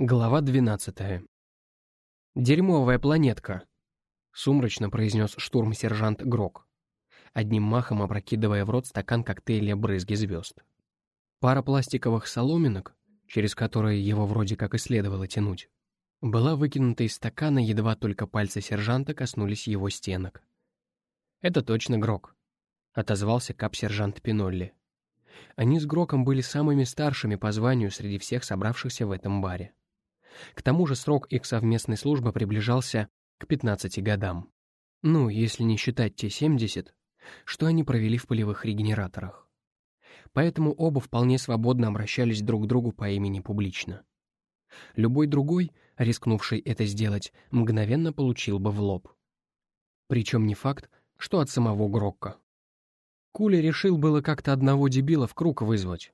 Глава 12. «Дерьмовая планетка», — сумрачно произнес штурм-сержант Грок, одним махом опрокидывая в рот стакан коктейля брызги звезд. Пара пластиковых соломинок, через которые его вроде как и следовало тянуть, была выкинута из стакана, едва только пальцы сержанта коснулись его стенок. «Это точно Грок», — отозвался кап-сержант Пинолли. Они с Гроком были самыми старшими по званию среди всех собравшихся в этом баре. К тому же срок их совместной службы приближался к 15 годам. Ну, если не считать те 70, что они провели в полевых регенераторах. Поэтому оба вполне свободно обращались друг к другу по имени публично. Любой другой, рискнувший это сделать, мгновенно получил бы в лоб. Причем не факт, что от самого Грокка. Кули решил было как-то одного дебила в круг вызвать.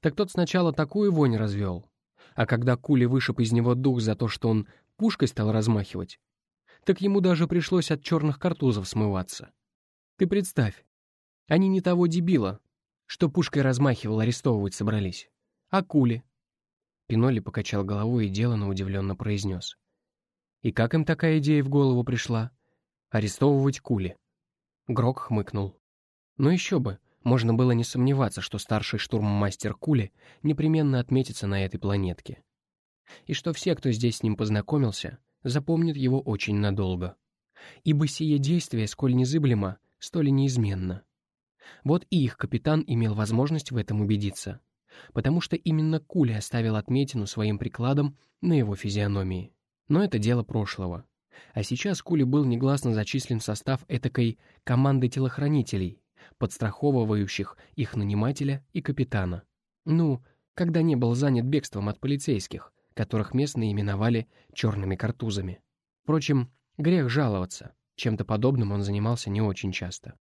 Так тот сначала такую вонь развел, а когда Кули вышиб из него дух за то, что он пушкой стал размахивать, так ему даже пришлось от черных картузов смываться. Ты представь, они не того дебила, что пушкой размахивал, арестовывать собрались, а Кули. Пиноли покачал головой и деланно удивленно произнес. И как им такая идея в голову пришла? Арестовывать Кули. Грок хмыкнул. Но еще бы, можно было не сомневаться, что старший штурммастер Кули непременно отметится на этой планетке. И что все, кто здесь с ним познакомился, запомнят его очень надолго. Ибо сие действие, сколь незыблемо, столь неизменно. Вот и их капитан имел возможность в этом убедиться, потому что именно Кули оставил отметину своим прикладом на его физиономии. Но это дело прошлого. А сейчас Кули был негласно зачислен в состав этакой команды телохранителей, подстраховывающих их нанимателя и капитана. Ну, когда не был занят бегством от полицейских, которых местные именовали «черными картузами». Впрочем, грех жаловаться, чем-то подобным он занимался не очень часто.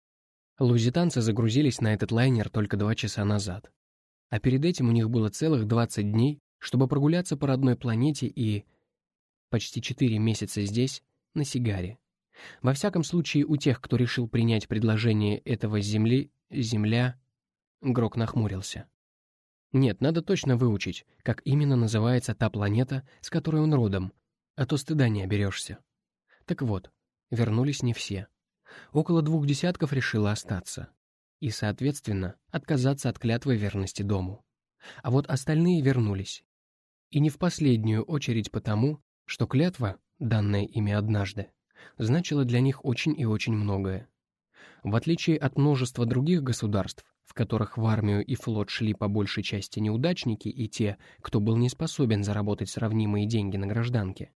Лузитанцы загрузились на этот лайнер только два часа назад. А перед этим у них было целых 20 дней, чтобы прогуляться по родной планете и... почти 4 месяца здесь, на сигаре. Во всяком случае, у тех, кто решил принять предложение этого Земли, Земля... Грок нахмурился. Нет, надо точно выучить, как именно называется та планета, с которой он родом, а то стыда не оберешься. Так вот, вернулись не все. Около двух десятков решило остаться. И, соответственно, отказаться от клятвы верности дому. А вот остальные вернулись. И не в последнюю очередь потому, что клятва, данная ими однажды, значило для них очень и очень многое. В отличие от множества других государств, в которых в армию и флот шли по большей части неудачники и те, кто был не способен заработать сравнимые деньги на гражданке,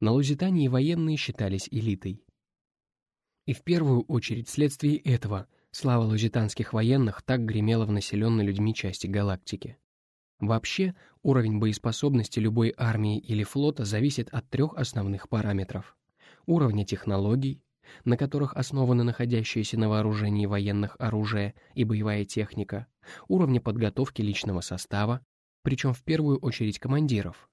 на Лузитании военные считались элитой. И в первую очередь вследствие этого слава лузитанских военных так гремела в населенной людьми части галактики. Вообще, уровень боеспособности любой армии или флота зависит от трех основных параметров уровня технологий, на которых основаны находящиеся на вооружении военных оружия и боевая техника, уровня подготовки личного состава, причем в первую очередь командиров,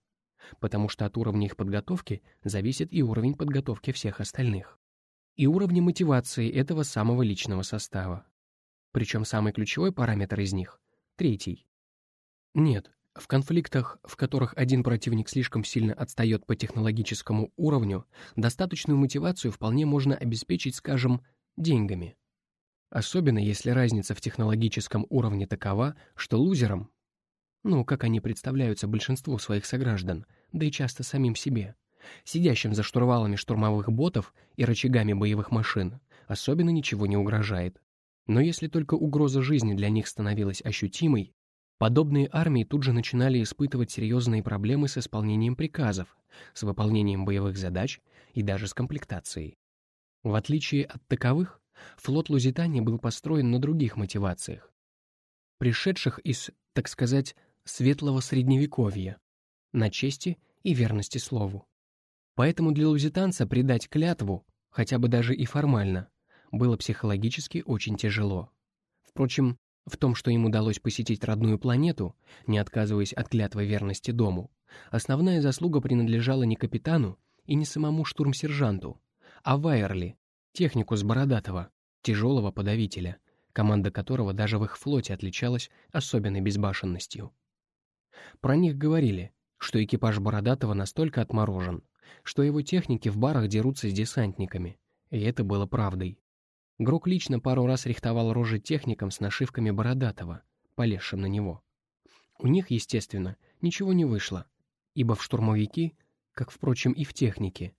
потому что от уровня их подготовки зависит и уровень подготовки всех остальных, и уровня мотивации этого самого личного состава. Причем самый ключевой параметр из них — третий. Нет, в конфликтах, в которых один противник слишком сильно отстает по технологическому уровню, достаточную мотивацию вполне можно обеспечить, скажем, деньгами. Особенно если разница в технологическом уровне такова, что лузерам, ну, как они представляются большинству своих сограждан, да и часто самим себе, сидящим за штурвалами штурмовых ботов и рычагами боевых машин, особенно ничего не угрожает. Но если только угроза жизни для них становилась ощутимой, Подобные армии тут же начинали испытывать серьезные проблемы с исполнением приказов, с выполнением боевых задач и даже с комплектацией. В отличие от таковых, флот Лузитании был построен на других мотивациях, пришедших из, так сказать, светлого средневековья, на чести и верности слову. Поэтому для лузитанца предать клятву, хотя бы даже и формально, было психологически очень тяжело. Впрочем, в том, что им удалось посетить родную планету, не отказываясь от клятвы верности дому, основная заслуга принадлежала не капитану и не самому штурмсержанту, а Вайерли, технику с Бородатого, тяжелого подавителя, команда которого даже в их флоте отличалась особенной безбашенностью. Про них говорили, что экипаж Бородатого настолько отморожен, что его техники в барах дерутся с десантниками, и это было правдой. Грок лично пару раз рихтовал рожи техникам с нашивками Бородатого, полезшим на него. У них, естественно, ничего не вышло, ибо в штурмовики, как, впрочем, и в технике,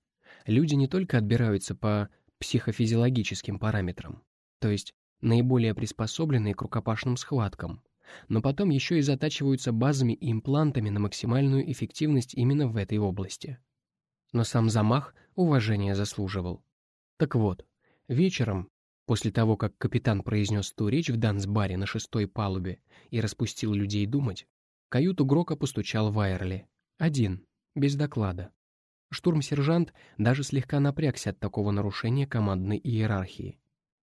люди не только отбираются по психофизиологическим параметрам, то есть наиболее приспособленные к рукопашным схваткам, но потом еще и затачиваются базами и имплантами на максимальную эффективность именно в этой области. Но сам замах уважения заслуживал. Так вот, вечером, после того, как капитан произнес ту речь в Дансбаре на шестой палубе и распустил людей думать, каюту Грока постучал Вайерли. Один, без доклада. Штурм-сержант даже слегка напрягся от такого нарушения командной иерархии.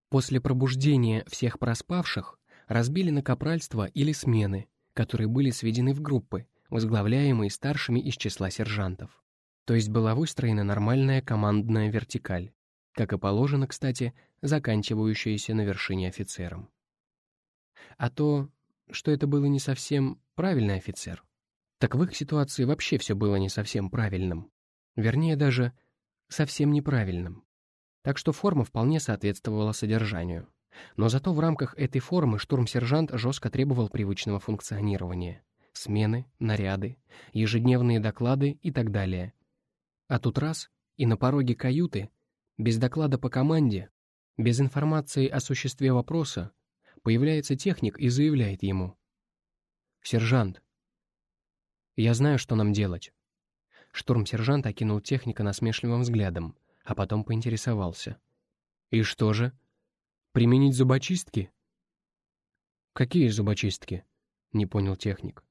После пробуждения всех проспавших разбили на капральство или смены, которые были сведены в группы, возглавляемые старшими из числа сержантов. То есть была выстроена нормальная командная вертикаль, как и положено, кстати, заканчивающаяся на вершине офицером. А то, что это было не совсем правильный офицер, так в их ситуации вообще все было не совсем правильным. Вернее, даже совсем неправильным. Так что форма вполне соответствовала содержанию. Но зато в рамках этой формы штурм-сержант жестко требовал привычного функционирования. Смены, наряды, ежедневные доклады и так далее. А тут раз, и на пороге каюты, без доклада по команде, без информации о существе вопроса, появляется техник и заявляет ему. «Сержант, я знаю, что нам делать». Штурм-сержант окинул техника насмешливым взглядом, а потом поинтересовался. «И что же?» Применить зубочистки? Какие зубочистки? Не понял техник.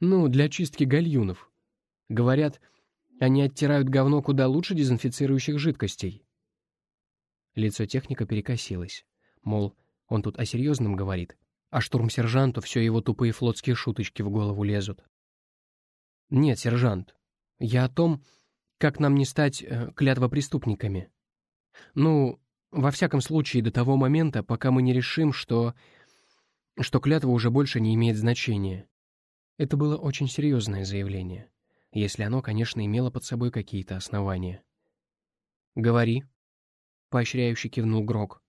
Ну, для чистки гальюнов. Говорят, они оттирают говно куда лучше дезинфицирующих жидкостей. Лицо техника перекосилось. Мол, он тут о серьезном говорит, а штурм-сержанту все его тупые флотские шуточки в голову лезут. Нет, сержант, я о том, как нам не стать э, клятвопреступниками. Ну, во всяком случае, до того момента, пока мы не решим, что... что клятва уже больше не имеет значения. Это было очень серьезное заявление, если оно, конечно, имело под собой какие-то основания. «Говори», — поощряюще кивнул Грок.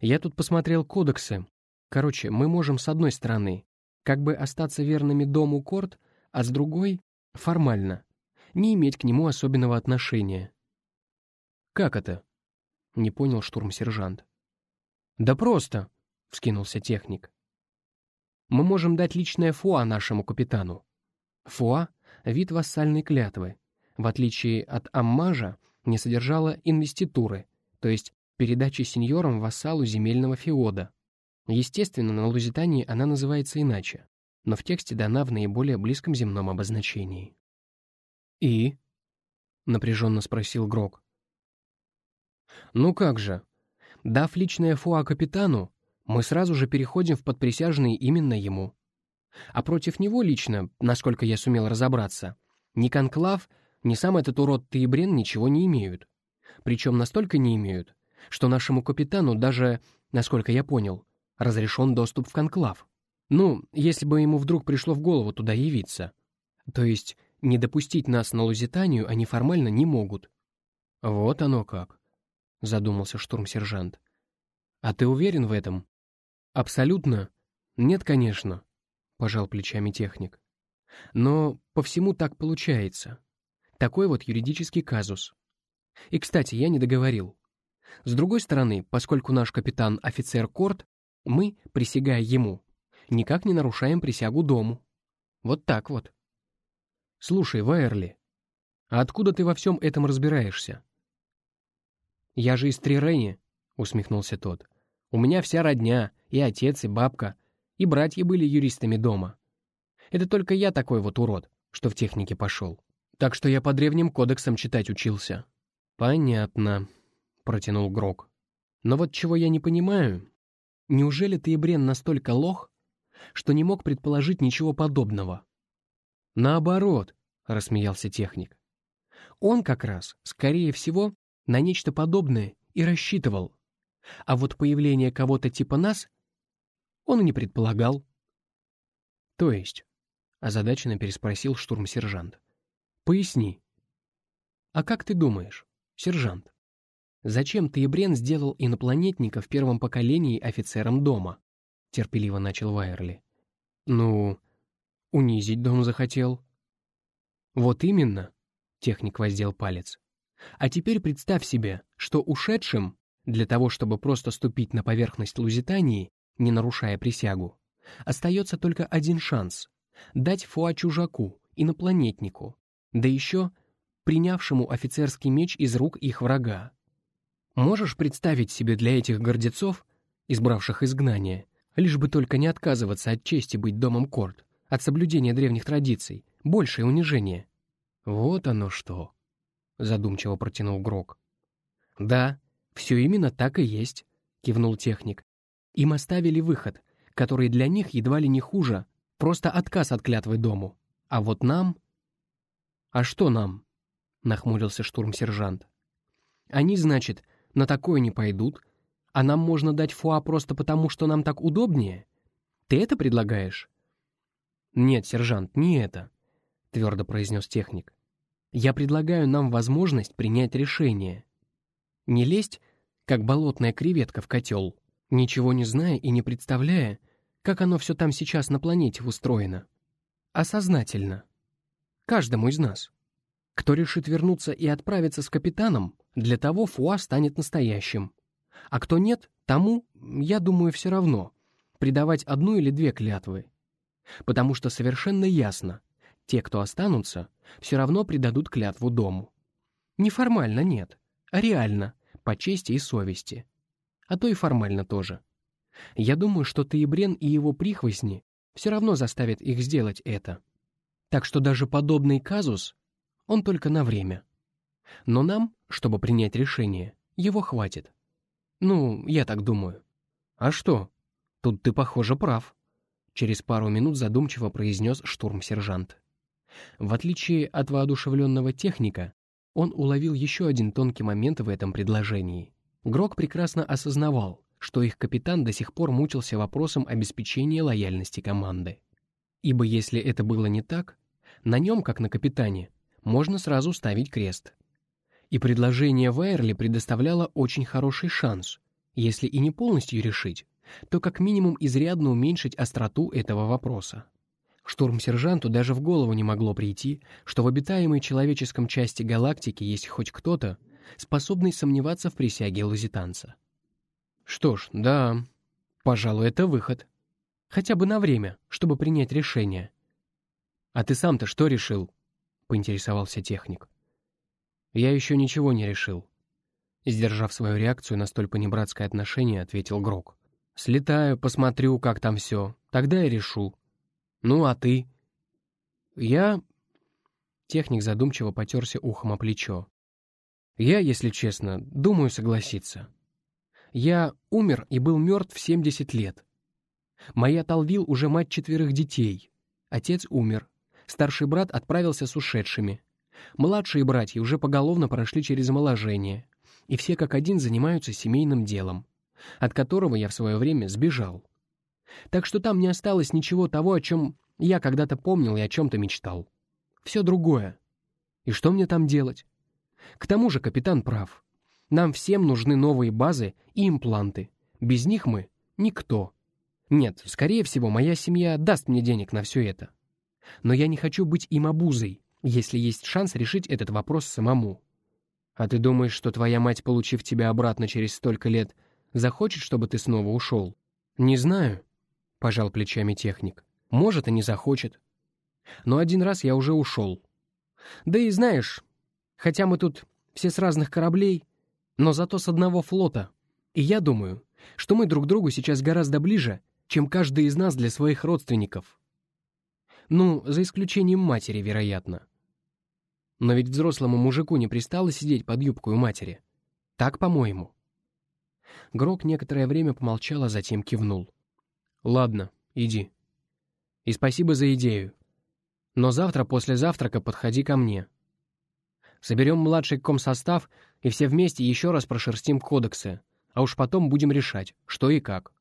«Я тут посмотрел кодексы. Короче, мы можем с одной стороны как бы остаться верными дому Корт, а с другой — формально, не иметь к нему особенного отношения». «Как это?» Не понял штурм-сержант. «Да просто!» — вскинулся техник. «Мы можем дать личное фуа нашему капитану. Фуа — вид вассальной клятвы. В отличие от аммажа, не содержала инвеституры, то есть передачи сеньорам вассалу земельного феода. Естественно, на Лузитании она называется иначе, но в тексте дана в наиболее близком земном обозначении. «И?» — напряженно спросил Грок. Ну как же? Дав личное фуа капитану, мы сразу же переходим в подприсяжные именно ему. А против него лично, насколько я сумел разобраться, ни Конклав, ни сам этот урод Таибрен ничего не имеют. Причем настолько не имеют, что нашему капитану даже, насколько я понял, разрешен доступ в Конклав. Ну, если бы ему вдруг пришло в голову туда явиться. То есть не допустить нас на Лузитанию они формально не могут. Вот оно как. — задумался штурм-сержант. «А ты уверен в этом?» «Абсолютно. Нет, конечно», — пожал плечами техник. «Но по всему так получается. Такой вот юридический казус. И, кстати, я не договорил. С другой стороны, поскольку наш капитан — офицер Корт, мы, присягая ему, никак не нарушаем присягу дому. Вот так вот. Слушай, Вайерли, а откуда ты во всем этом разбираешься? «Я же из Трирени», — усмехнулся тот. «У меня вся родня, и отец, и бабка, и братья были юристами дома. Это только я такой вот урод, что в технике пошел. Так что я по древним кодексам читать учился». «Понятно», — протянул Грок. «Но вот чего я не понимаю, неужели ты, Брен, настолько лох, что не мог предположить ничего подобного?» «Наоборот», — рассмеялся техник. «Он как раз, скорее всего, на нечто подобное и рассчитывал. А вот появление кого-то типа нас он и не предполагал. То есть, озадаченно переспросил штурм-сержант. «Поясни». «А как ты думаешь, сержант, зачем Таебрен сделал инопланетника в первом поколении офицером дома?» — терпеливо начал Вайерли. «Ну, унизить дом захотел». «Вот именно», — техник воздел палец. «А теперь представь себе, что ушедшим, для того чтобы просто ступить на поверхность Лузитании, не нарушая присягу, остается только один шанс — дать фуа чужаку, инопланетнику, да еще принявшему офицерский меч из рук их врага. Можешь представить себе для этих гордецов, избравших изгнание, лишь бы только не отказываться от чести быть домом Корт, от соблюдения древних традиций, большее унижение? Вот оно что, задумчиво протянул Грок. Да, все именно так и есть, кивнул техник. Им оставили выход, который для них едва ли не хуже, просто отказ от клятвы дому. А вот нам... А что нам? Нахмурился штурм-сержант. Они, значит, на такое не пойдут, а нам можно дать фуа просто потому, что нам так удобнее? Ты это предлагаешь? Нет, сержант, не это, твердо произнес техник. Я предлагаю нам возможность принять решение. Не лезть, как болотная креветка в котел, ничего не зная и не представляя, как оно все там сейчас на планете устроено. А сознательно. Каждому из нас. Кто решит вернуться и отправиться с капитаном, для того Фуа станет настоящим. А кто нет, тому, я думаю, все равно, предавать одну или две клятвы. Потому что совершенно ясно, те, кто останутся, все равно предадут клятву дому. Не формально нет, а реально, по чести и совести. А то и формально тоже. Я думаю, что Таебрен и его прихвостни все равно заставят их сделать это. Так что даже подобный казус, он только на время. Но нам, чтобы принять решение, его хватит. Ну, я так думаю. А что? Тут ты, похоже, прав. Через пару минут задумчиво произнес штурм-сержант. В отличие от воодушевленного техника, он уловил еще один тонкий момент в этом предложении. Грок прекрасно осознавал, что их капитан до сих пор мучился вопросом обеспечения лояльности команды. Ибо если это было не так, на нем, как на капитане, можно сразу ставить крест. И предложение Вайерли предоставляло очень хороший шанс, если и не полностью решить, то как минимум изрядно уменьшить остроту этого вопроса. Штурм-сержанту даже в голову не могло прийти, что в обитаемой человеческом части галактики есть хоть кто-то, способный сомневаться в присяге лузитанца. Что ж, да, пожалуй, это выход. Хотя бы на время, чтобы принять решение. «А ты сам-то что решил?» — поинтересовался техник. «Я еще ничего не решил». Сдержав свою реакцию на столь понебратское отношение, ответил Грок. «Слетаю, посмотрю, как там все. Тогда и решу. Ну, а ты?» «Я...» Техник задумчиво потерся ухом о плечо. «Я, если честно, думаю согласиться. Я умер и был мертв в 70 лет. Моя Талвил уже мать четверых детей. Отец умер. Старший брат отправился с ушедшими. Младшие братья уже поголовно прошли через омоложение. И все как один занимаются семейным делом, от которого я в свое время сбежал. Так что там не осталось ничего того, о чем я когда-то помнил и о чем-то мечтал. Все другое. И что мне там делать? К тому же капитан прав. Нам всем нужны новые базы и импланты. Без них мы — никто. Нет, скорее всего, моя семья даст мне денег на все это. Но я не хочу быть им обузой, если есть шанс решить этот вопрос самому. А ты думаешь, что твоя мать, получив тебя обратно через столько лет, захочет, чтобы ты снова ушел? Не знаю, — пожал плечами техник. Может, и не захочет. Но один раз я уже ушел. Да и знаешь, хотя мы тут все с разных кораблей, но зато с одного флота. И я думаю, что мы друг другу сейчас гораздо ближе, чем каждый из нас для своих родственников. Ну, за исключением матери, вероятно. Но ведь взрослому мужику не пристало сидеть под юбкой у матери. Так, по-моему. Грок некоторое время помолчал, а затем кивнул. «Ладно, иди. И спасибо за идею. Но завтра после завтрака подходи ко мне. Соберем младший комсостав и все вместе еще раз прошерстим кодексы, а уж потом будем решать, что и как.